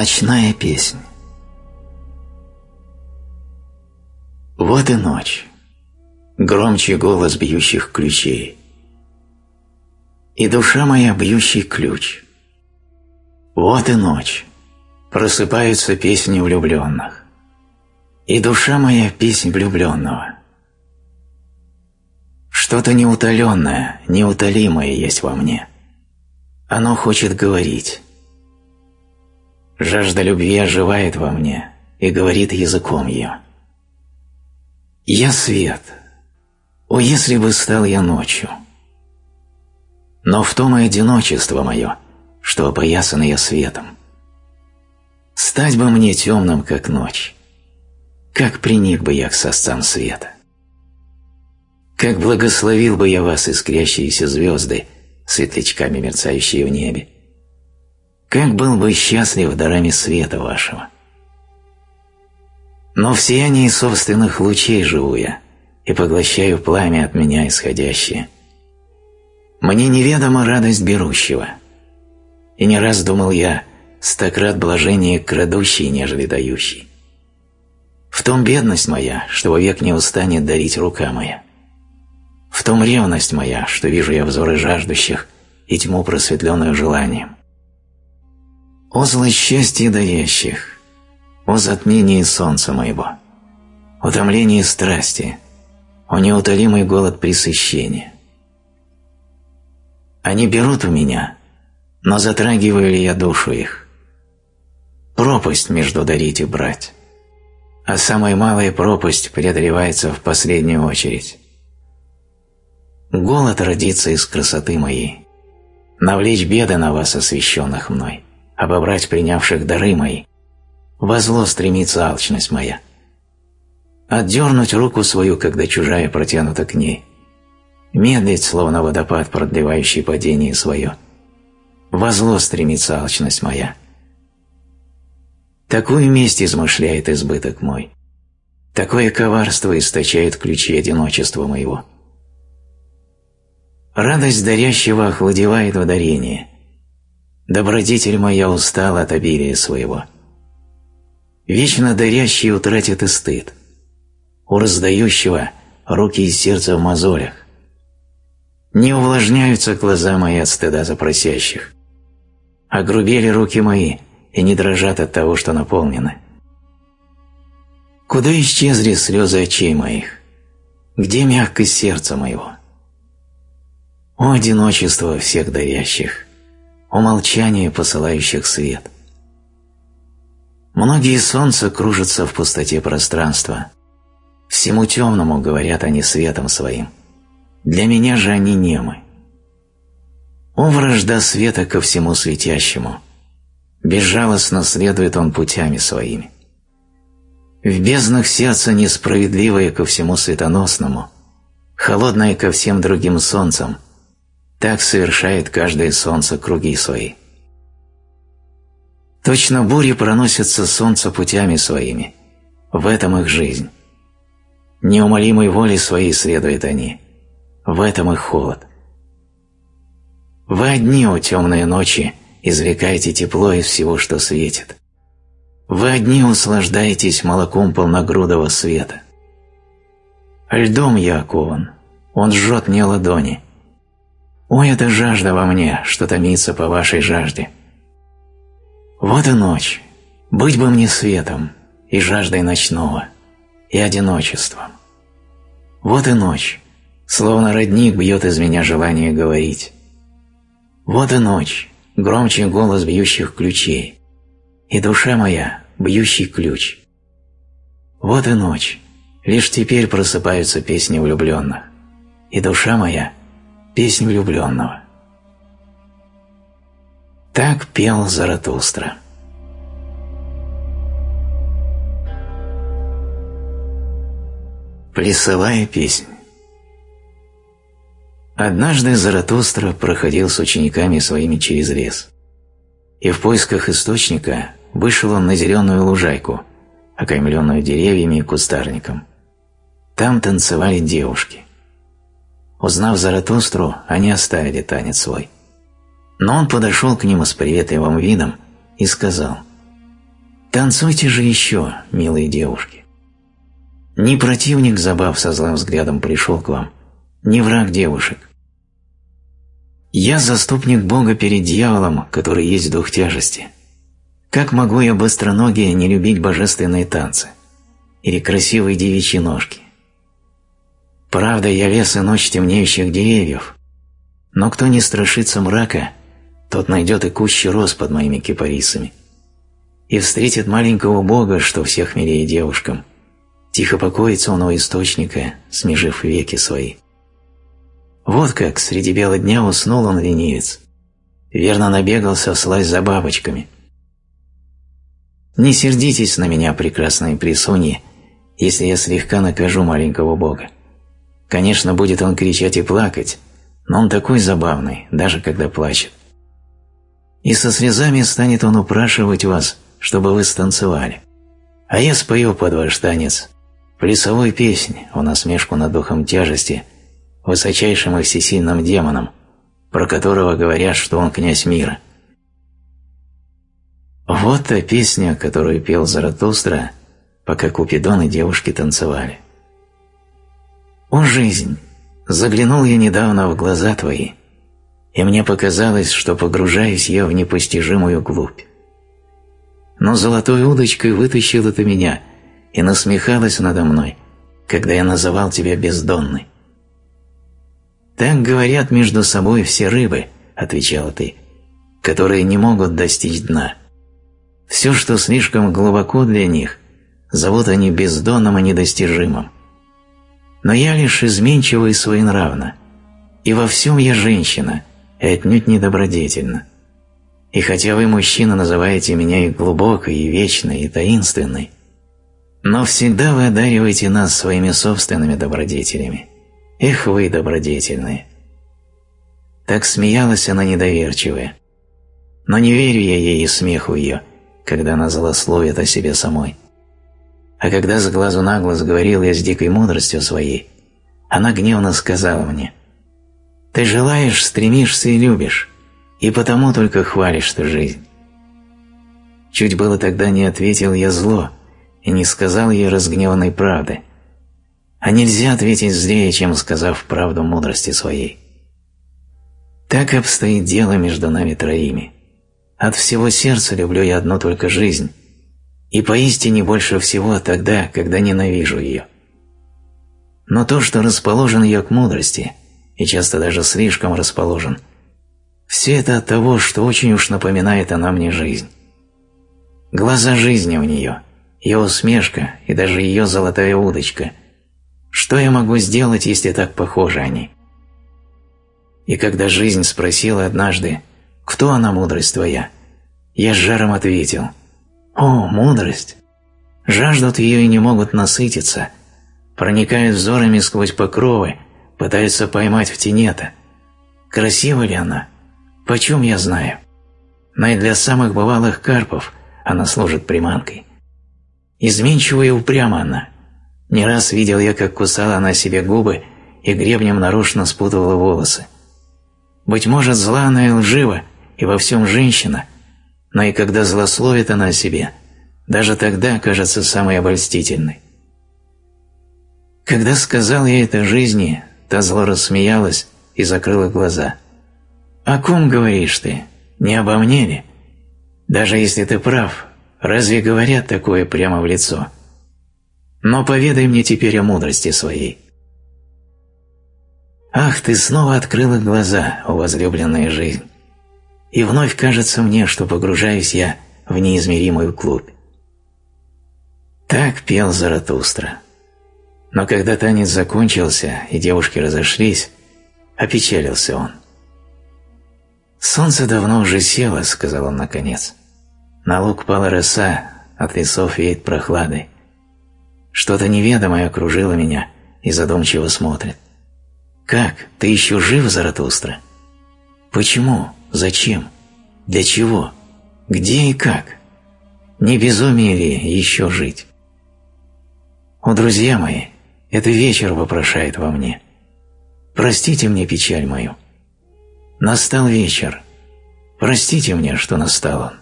Ночная песня Вот и ночь, громче голос бьющих ключей. И душа моя бьющий ключ. Вот и ночь, просыпаются песни влюбленных. И душа моя песнь влюбленного. Что-то неутоленное, неутолимое есть во мне. Оно хочет говорить. Жажда любви оживает во мне и говорит языком ее. Я свет. О, если бы стал я ночью! Но в том и одиночество мое, что опоясан я светом. Стать бы мне темным, как ночь. Как приник бы я к сосцам света. Как благословил бы я вас, искрящиеся звезды, светлячками мерцающие в небе. Как был бы счастлив дарами света вашего. Но в сиянии собственных лучей живу я и поглощаю пламя от меня исходящее. Мне неведома радость берущего. И не раз думал я, стократ блажение крадущий, нежели дающий. В том бедность моя, что вовек не устанет дарить рука моя. В том ревность моя, что вижу я взоры жаждущих и тьму просветленную желанием. О зло счастье дающих, о затмении солнца моего, утомлении страсти, о неутолимый голод пресыщения. Они берут у меня, но затрагиваю ли я душу их? Пропасть между дарить и брать, а самая малая пропасть преодолевается в последнюю очередь. Голод родится из красоты моей, навлечь беды на вас, освященных мной, обобрать принявших дары мои, во зло стремится алчность моя. Отдернуть руку свою, когда чужая протянута к ней. Медлить, словно водопад, продлевающий падение свое. Во зло стремится алчность моя. Такую месть измышляет избыток мой. Такое коварство источает ключи одиночества моего. Радость дарящего охладевает в дарении. Добродетель моя устала от обилия своего. Вечно дарящий утратит и стыд. У раздающего руки и сердце в мозолях. Не увлажняются глаза мои от стыда за просящих. Огрубели руки мои и не дрожат от того, что наполнены. Куда исчезли слезы очей моих? Где мягкость сердца моего? О одиночество всех дарящих! О молчание посылающих свет! — Многие солнца кружатся в пустоте пространства. Всему темному говорят они светом своим. Для меня же они немы. О, вражда света ко всему светящему! Безжалостно следует он путями своими. В безднах сердца несправедливое ко всему светоносному, холодное ко всем другим солнцам, так совершает каждое солнце круги свои. Точно бури проносятся солнце путями своими. В этом их жизнь. Неумолимой воли своей следуют они. В этом их холод. Вы одни, о темные ночи, извлекаете тепло из всего, что светит. Вы одни услаждаетесь молоком полногрудого света. Льдом я окован, он жжет мне ладони. Ой, это жажда во мне, что томится по вашей жажде. Вот и ночь. Быть бы мне светом и жаждой ночного, и одиночеством. Вот и ночь. Словно родник бьет из меня желание говорить. Вот и ночь. Громче голос бьющих ключей. И душа моя – бьющий ключ. Вот и ночь. Лишь теперь просыпаются песни влюбленных. И душа моя – песнь влюбленного. Так пел Заратустра. Плясовая песня Однажды Заратустра проходил с учениками своими через лес. И в поисках источника вышел он на зеленую лужайку, окаймленную деревьями и кустарником. Там танцевали девушки. Узнав Заратустру, они оставили танец свой – но он подошел к нему с приветливым видом и сказал, Танцуйте же еще, милые девушки. Не противник забав со злым взглядом пришел к вам, не враг девушек. Я заступник Бога перед дьяволом, который есть дух тяжести. Как могу я быстроногие не любить божественные танцы? Или красивые девичьи ножки? Правда, я вес и ночь темнеющих деревьев, но кто не страшится мрака, тот найдет и кущи роз под моими кипарисами и встретит маленького бога, что всех милее девушкам. Тихо покоится он у источника, смежив веки свои. Вот как среди бела дня уснул он ленивец. Верно набегался вслазь за бабочками. Не сердитесь на меня, прекрасные присуньи, если я слегка накажу маленького бога. Конечно, будет он кричать и плакать, но он такой забавный, даже когда плачет. И со слезами станет он упрашивать вас, чтобы вы станцевали. А я спою под ваш танец плясовую песнь в насмешку над духом тяжести, высочайшим и всесильным демоном, про которого говорят, что он князь мира. Вот та песня, которую пел Заратустра, пока Купидон и девушки танцевали. «О, жизнь! Заглянул я недавно в глаза твои, и мне показалось, что погружаюсь я в непостижимую глубь. Но золотой удочкой вытащила ты меня и насмехалась надо мной, когда я называл тебя бездонной. «Так говорят между собой все рыбы», — отвечала ты, — «которые не могут достичь дна. Все, что слишком глубоко для них, зовут они бездонным и недостижимым. Но я лишь изменчива и своенравна, и во всем я женщина, и отнюдь не добродетельна. И хотя вы, мужчина, называете меня и глубокой, и вечной, и таинственной, но всегда вы одариваете нас своими собственными добродетелями. Эх вы, добродетельные! Так смеялась она недоверчивая. Но не верю я ей и смеху ее, когда она злословит о себе самой. А когда с глазу на глаз говорил я с дикой мудростью своей, она гневно сказала мне, «Ты желаешь, стремишься и любишь, и потому только хвалишь ты жизнь». Чуть было тогда не ответил я зло и не сказал ей разгневанной правды. А нельзя ответить злее, чем сказав правду мудрости своей. Так обстоит дело между нами троими. От всего сердца люблю я одну только жизнь, и поистине больше всего тогда, когда ненавижу ее. Но то, что расположен ее к мудрости, и часто даже слишком расположен, все это от того, что очень уж напоминает она мне жизнь. Глаза жизни у нее, ее усмешка и даже ее золотая удочка. Что я могу сделать, если так похожи они? И когда жизнь спросила однажды, кто она, мудрость твоя, я с жаром ответил – о, мудрость! Жаждут ее и не могут насытиться, проникают взорами сквозь покровы, пытаются поймать в тенета. Красива ли она? Почем я знаю? Но и для самых бывалых карпов она служит приманкой. Изменчива и упряма она. Не раз видел я, как кусала она себе губы и гребнем нарочно спутывала волосы. Быть может, зла она и лжива, и во всем женщина – но и когда злословит она о себе, даже тогда кажется самой обольстительной. Когда сказал я это жизни, та зло рассмеялась и закрыла глаза. «О ком говоришь ты? Не обо мне ли? Даже если ты прав, разве говорят такое прямо в лицо? Но поведай мне теперь о мудрости своей». «Ах, ты снова открыла глаза, о возлюбленная жизнь!» И вновь кажется мне, что погружаюсь я в неизмеримую клубь. Так пел Заратустра. Но когда танец закончился и девушки разошлись, опечалился он. «Солнце давно уже село», — сказал он наконец. «На луг пала роса, от лесов веет прохладой. Что-то неведомое окружило меня и задумчиво смотрит. Как, ты еще жив, Заратустра? Почему?» Зачем? Для чего? Где и как? Не безумие ли еще жить? О, друзья мои, это вечер вопрошает во мне. Простите мне печаль мою. Настал вечер. Простите мне, что настал он.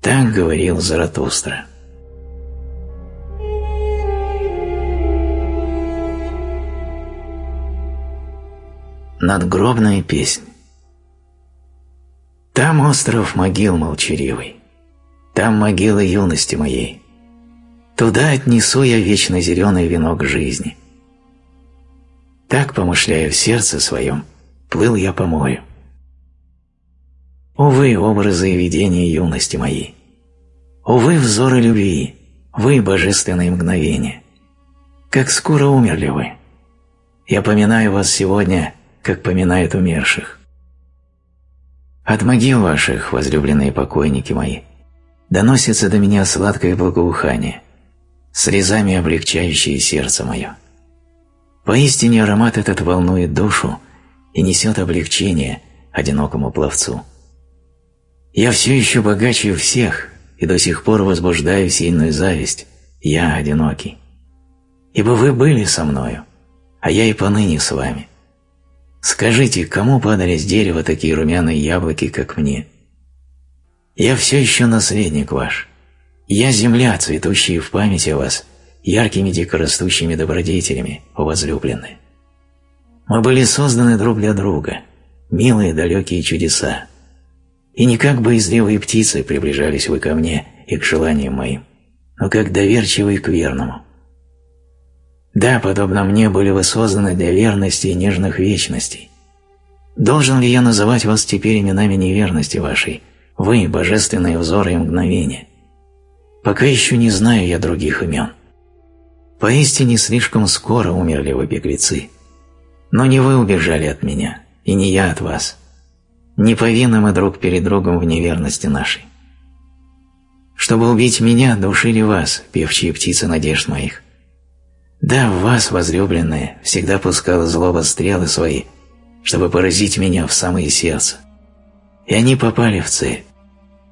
Так говорил Заратустра. Надгробная песня Там остров могил молчаливый, Там могила юности моей. Туда отнесу я вечно зеленый венок жизни. Так, помышляя в сердце своем, плыл я по морю. Увы, образы и видения юности моей. Увы, взоры любви, вы, божественные мгновения. Как скоро умерли вы. Я поминаю вас сегодня как поминают умерших. От могил ваших, возлюбленные покойники мои, доносится до меня сладкое благоухание, слезами облегчающее сердце мое. Поистине аромат этот волнует душу и несет облегчение одинокому пловцу. Я все еще богаче всех и до сих пор возбуждаю сильную зависть, я одинокий. Ибо вы были со мною, а я и поныне с вами. Скажите, кому падали с дерева такие румяные яблоки, как мне? Я все еще наследник ваш. Я земля, цветущая в памяти о вас, яркими дикорастущими добродетелями, о. Мы были созданы друг для друга, милые далекие чудеса. И не как боязливые птицы приближались вы ко мне и к желаниям моим, но как доверчивые к верному. Да, подобно мне были вы созданы для верности и нежных вечностей. Должен ли я называть вас теперь именами неверности вашей, вы, божественные взоры и мгновения? Пока еще не знаю я других имен. Поистине слишком скоро умерли вы, беглецы. Но не вы убежали от меня, и не я от вас. Не повинны мы друг перед другом в неверности нашей. Чтобы убить меня, душили вас, певчие птицы надежд моих. Да, в вас, возлюбленные, всегда пускала злоба стрелы свои, чтобы поразить меня в самое сердце. И они попали в цель,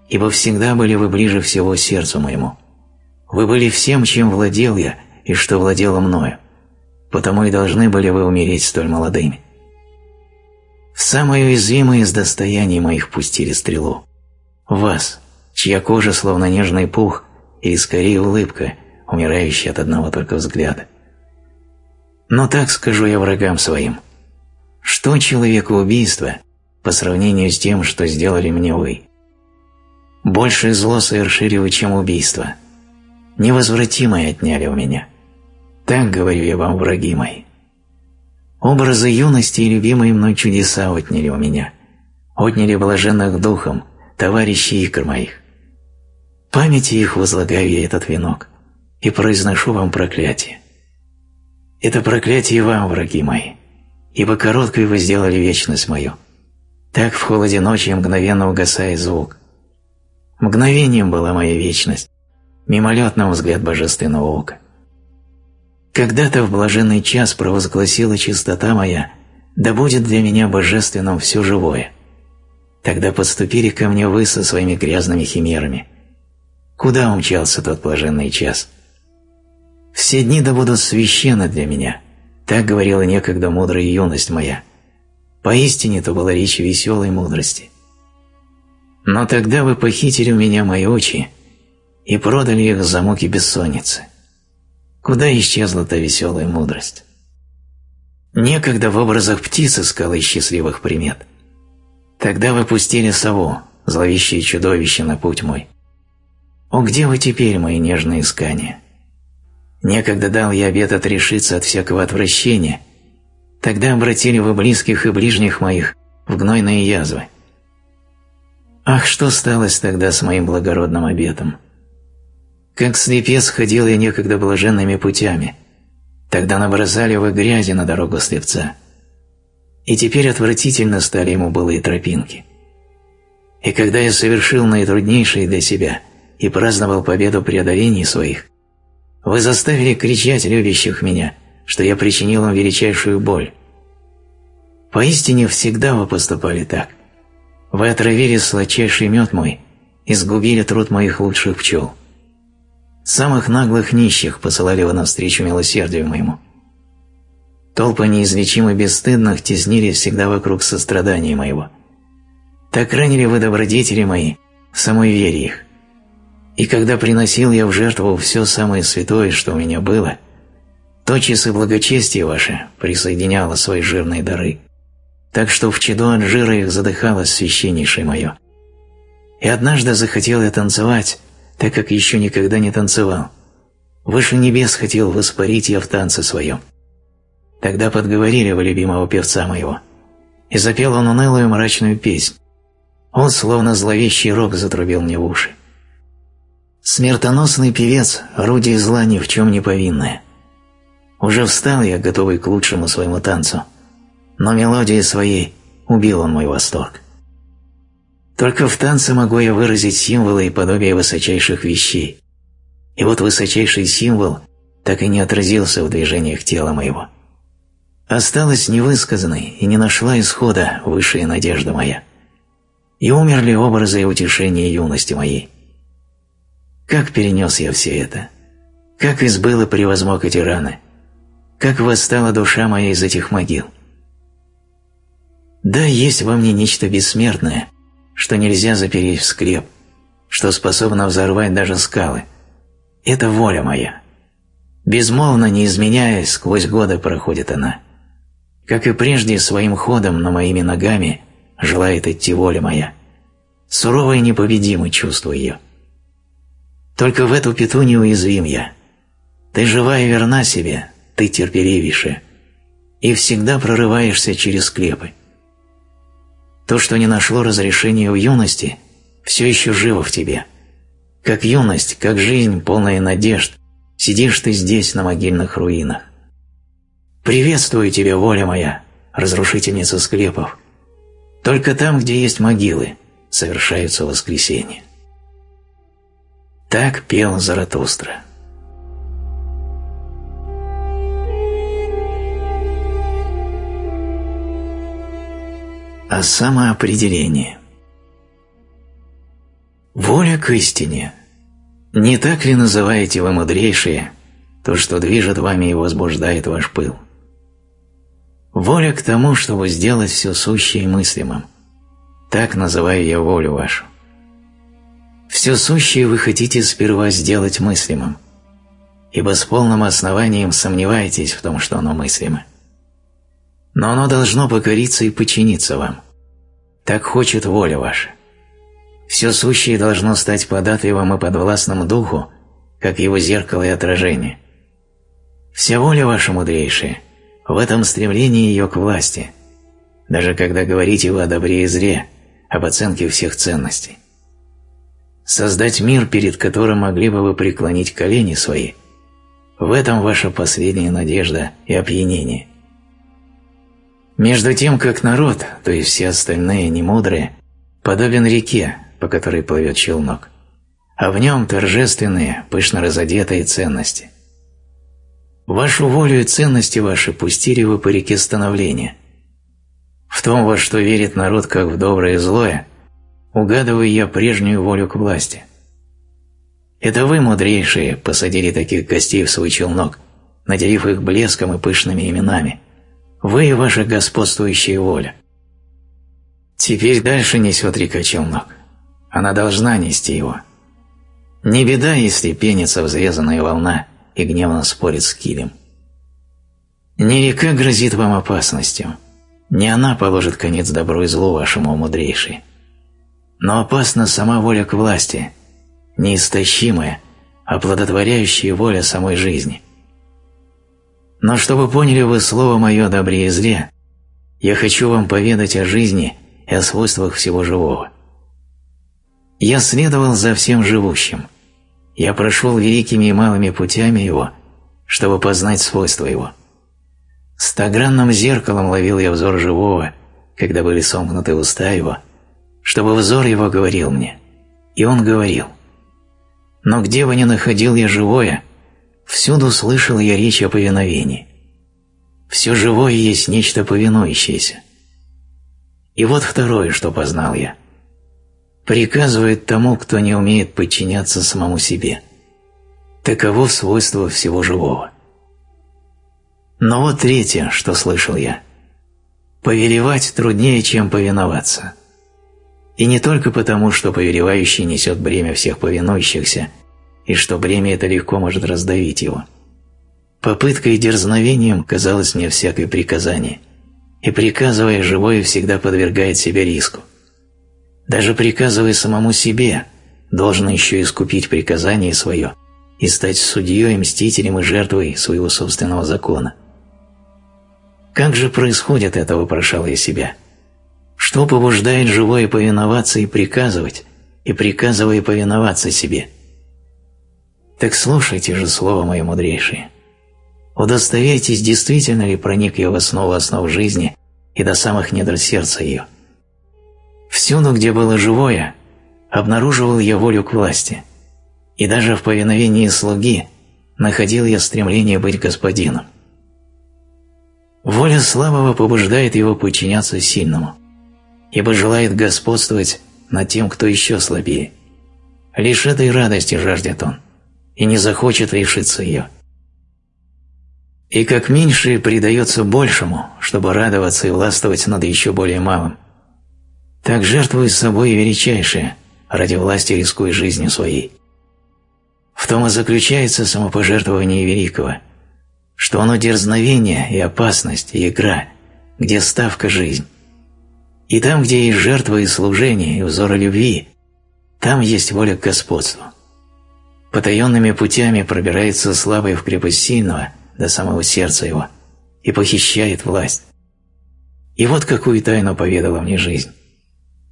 ибо всегда были вы ближе всего сердцу моему. Вы были всем, чем владел я и что владело мною, потому и должны были вы умереть столь молодыми. В самое уязвимое из достояний моих пустили стрелу. Вас, чья кожа словно нежный пух и скорее улыбка, умирающая от одного только взгляда. Но так скажу я врагам своим. Что человеку убийство по сравнению с тем, что сделали мне вы? Большее зло совершили вы, чем убийство. Невозвратимое отняли у меня. Так говорю я вам, враги мои. Образы юности и любимые мной чудеса отняли у меня. Отняли блаженных духом, товарищей икр моих. Памяти их возлагаю я этот венок и произношу вам проклятие. Это проклятие вам, враги мои, ибо короткой вы сделали вечность мою. Так в холоде ночи мгновенно угасает звук. Мгновением была моя вечность, мимолетным взгляд божественного ока. Когда-то в блаженный час провозгласила чистота моя, да будет для меня божественным все живое. Тогда подступили ко мне вы со своими грязными химерами. Куда умчался тот блаженный час?» Все дни да будут священны для меня, так говорила некогда мудрая юность моя. Поистине то была речь веселой мудрости. Но тогда вы похитили у меня мои очи и продали их за муки бессонницы. Куда исчезла та веселая мудрость? Некогда в образах птиц искала и счастливых примет. Тогда вы пустили сову, зловещее чудовище на путь мой. О, где вы теперь, мои нежные искания? Некогда дал я обет отрешиться от всякого отвращения. Тогда обратили вы близких и ближних моих в гнойные язвы. Ах, что сталось тогда с моим благородным обетом? Как слепец ходил я некогда блаженными путями. Тогда набросали вы грязи на дорогу слепца. И теперь отвратительно стали ему былые тропинки. И когда я совершил наитруднейшие для себя и праздновал победу преодолений своих, вы заставили кричать любящих меня, что я причинил им величайшую боль. Поистине всегда вы поступали так. Вы отравили сладчайший мед мой и сгубили труд моих лучших пчел. Самых наглых нищих посылали вы навстречу милосердию моему. Толпы неизлечимо бесстыдных теснили всегда вокруг сострадания моего. Так ранили вы добродетели мои самой вере их, И когда приносил я в жертву все самое святое, что у меня было, тотчас и благочестие ваше присоединяло свои жирные дары, так что в чаду от жира их задыхалось священнейшее мое. И однажды захотел я танцевать, так как еще никогда не танцевал. Выше небес хотел воспарить я в танце своем. Тогда подговорили вы любимого певца моего, и запел он унылую мрачную песнь. Он, словно зловещий рог, затрубил мне в уши. Смертоносный певец, орудие зла ни в чем не повинное. Уже встал я, готовый к лучшему своему танцу, но мелодией своей убил он мой восторг. Только в танце могу я выразить символы и подобие высочайших вещей. И вот высочайший символ так и не отразился в движениях тела моего. Осталась невысказанной и не нашла исхода высшая надежда моя. И умерли образы и утешения юности моей. Как перенес я все это? Как избыл и превозмог эти раны? Как восстала душа моя из этих могил? Да, есть во мне нечто бессмертное, что нельзя запереть в склеп, что способно взорвать даже скалы. Это воля моя. Безмолвно, не изменяясь, сквозь годы проходит она. Как и прежде, своим ходом, но моими ногами желает идти воля моя. Сурово и непобедимо чувство ее. Только в эту пету неуязвим я. Ты жива и верна себе, ты терпеливейшая, и всегда прорываешься через склепы. То, что не нашло разрешения в юности, все еще живо в тебе. Как юность, как жизнь, полная надежд, сидишь ты здесь, на могильных руинах. Приветствую тебя, воля моя, разрушительница склепов. Только там, где есть могилы, совершаются воскресения. Так пел Заратустра. а самоопределение. Воля к истине. Не так ли называете вы мудрейшие то, что движет вами и возбуждает ваш пыл? Воля к тому, чтобы сделать все сущее мыслимым. Так называю я волю вашу. Все сущее вы хотите сперва сделать мыслимым, ибо с полным основанием сомневаетесь в том, что оно мыслимо но оно должно покориться и подчиниться вам. Так хочет воля ваша. Все сущее должно стать податливым и подвластным духу, как его зеркало и отражение. Вся воля ваша мудрейшая в этом стремлении ее к власти, даже когда говорите вы о добре и зле, об оценке всех ценностей. Создать мир, перед которым могли бы вы преклонить колени свои, в этом ваша последняя надежда и опьянение. Между тем, как народ, то есть все остальные немудрые, подобен реке, по которой плывет челнок, а в нем торжественные, пышно разодетые ценности. Вашу волю и ценности ваши пустили вы по реке становления. В том, во что верит народ как в доброе и злое, угадываю я прежнюю волю к власти. Это вы, мудрейшие, посадили таких гостей в свой челнок, наделив их блеском и пышными именами – вы и ваша господствующая воля. Теперь дальше несет река челнок. Она должна нести его. Не беда, если пенится взрезанная волна и гневно спорит с килем. Не река грозит вам опасностью, не она положит конец добру и злу вашему мудрейшей. Но опасна сама воля к власти, неистощимая, оплодотворяющая воля самой жизни – но чтобы поняли вы слово мое добре и зле, я хочу вам поведать о жизни и о свойствах всего живого. Я следовал за всем живущим. Я прошел великими и малыми путями его, чтобы познать свойства его. Стогранным зеркалом ловил я взор живого, когда были сомкнуты уста его, чтобы взор его говорил мне. И он говорил. Но где бы ни находил я живое – Всюду слышал я речь о повиновении. Все живое есть нечто повинующееся. И вот второе, что познал я. Приказывает тому, кто не умеет подчиняться самому себе. Таково свойство всего живого. Но вот третье, что слышал я. Повелевать труднее, чем повиноваться. И не только потому, что повелевающий несет бремя всех повинующихся, и что бремя это легко может раздавить его. Попыткой и дерзновением казалось мне всякое приказание, и приказывая, живое всегда подвергает себя риску. Даже приказывая самому себе, должен еще искупить приказание свое и стать судьей, мстителем и жертвой своего собственного закона. Как же происходит это, вопрошал я себя? Что побуждает живое повиноваться и приказывать, и приказывая повиноваться себе? Так слушайте же слово мое мудрейшее. Удостоверьтесь, действительно ли проник я в основу основ жизни и до самых недр сердца ее. Всюду, где было живое, обнаруживал я волю к власти, и даже в повиновении слуги находил я стремление быть господином. Воля слабого побуждает его подчиняться сильному, ибо желает господствовать над тем, кто еще слабее. Лишь этой радости жаждет он, и не захочет лишиться ее. И как меньшее предается большему, чтобы радоваться и властвовать над еще более малым, так жертвует собой величайшее, ради власти рискуя жизнью своей. В том и заключается самопожертвование великого – что оно дерзновение и опасность и игра, где ставка жизнь. И там, где есть жертва и служение, и взоры любви, там есть воля к господству. Потаенными путями пробирается слабый в крепость сильного до самого сердца его и похищает власть. И вот какую тайну поведала мне жизнь.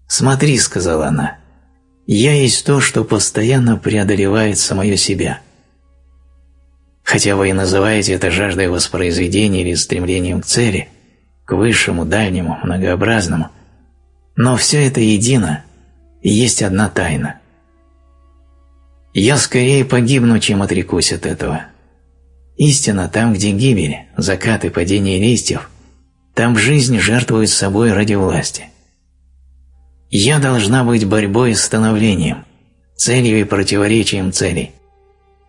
«Смотри», — сказала она, — «я есть то, что постоянно преодолевает самое себя» Хотя вы и называете это жаждой воспроизведения или стремлением к цели, к высшему, дальнему, многообразному, но все это едино и есть одна тайна. Я скорее погибну, чем отрекусь от этого. Истина там, где гибель, закат и падение листьев, там жизнь жертвует собой ради власти. Я должна быть борьбой с становлением, целью и противоречием целей.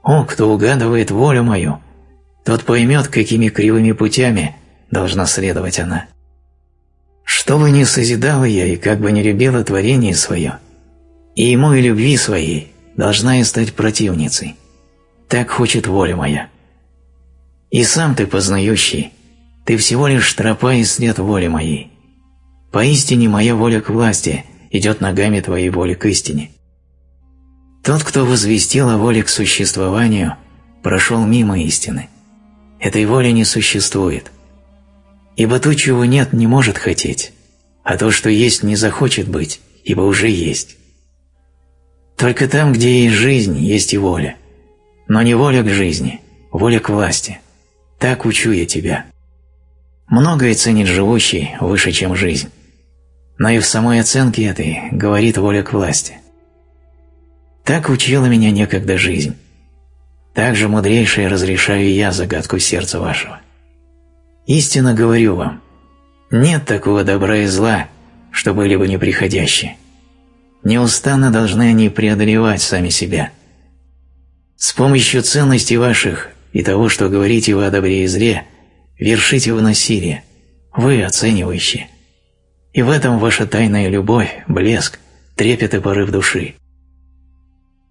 О, кто угадывает волю мою, тот поймет, какими кривыми путями должна следовать она. Что бы ни созидала я и как бы ни любила творение свое, и ему и любви своей должна я стать противницей. Так хочет воля моя. И сам ты, познающий, ты всего лишь тропа и след воли моей. Поистине моя воля к власти идет ногами твоей воли к истине. Тот, кто возвестил о воле к существованию, прошел мимо истины. Этой воли не существует. Ибо то, чего нет, не может хотеть, а то, что есть, не захочет быть, ибо уже есть. Только там, где есть жизнь, есть и воля. Но не воля к жизни, воля к власти. Так учу я тебя. Многое ценит живущий выше, чем жизнь. Но и в самой оценке этой говорит воля к власти – так учила меня некогда жизнь. Так же мудрейшее разрешаю я загадку сердца вашего. Истинно говорю вам, нет такого добра и зла, что были бы неприходящие. Неустанно должны они преодолевать сами себя. С помощью ценностей ваших и того, что говорите вы о добре и зле, вершите вы насилие, вы оценивающие. И в этом ваша тайная любовь, блеск, трепет и порыв души.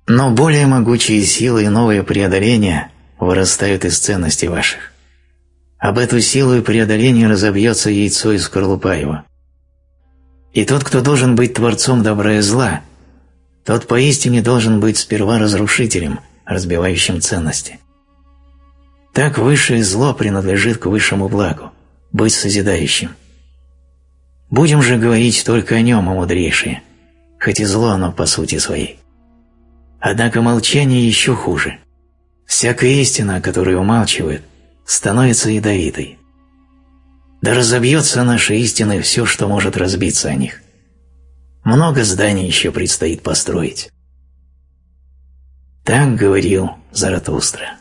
Но более могучие силы и новые преодоления вырастают из ценностей ваших. Об эту силу и преодоление разобьется яйцо из скорлупа его. И тот, кто должен быть творцом добра и зла, тот поистине должен быть сперва разрушителем, разбивающим ценности. Так высшее зло принадлежит к высшему благу, быть созидающим. Будем же говорить только о нем, о мудрейшее, хоть и зло оно по сути своей. Однако молчание еще хуже. Всякая истина, которую умалчивают, становится ядовитой. Да разобьется нашей истины все, что может разбиться о них. Много зданий еще предстоит построить. Так говорил Заратустра.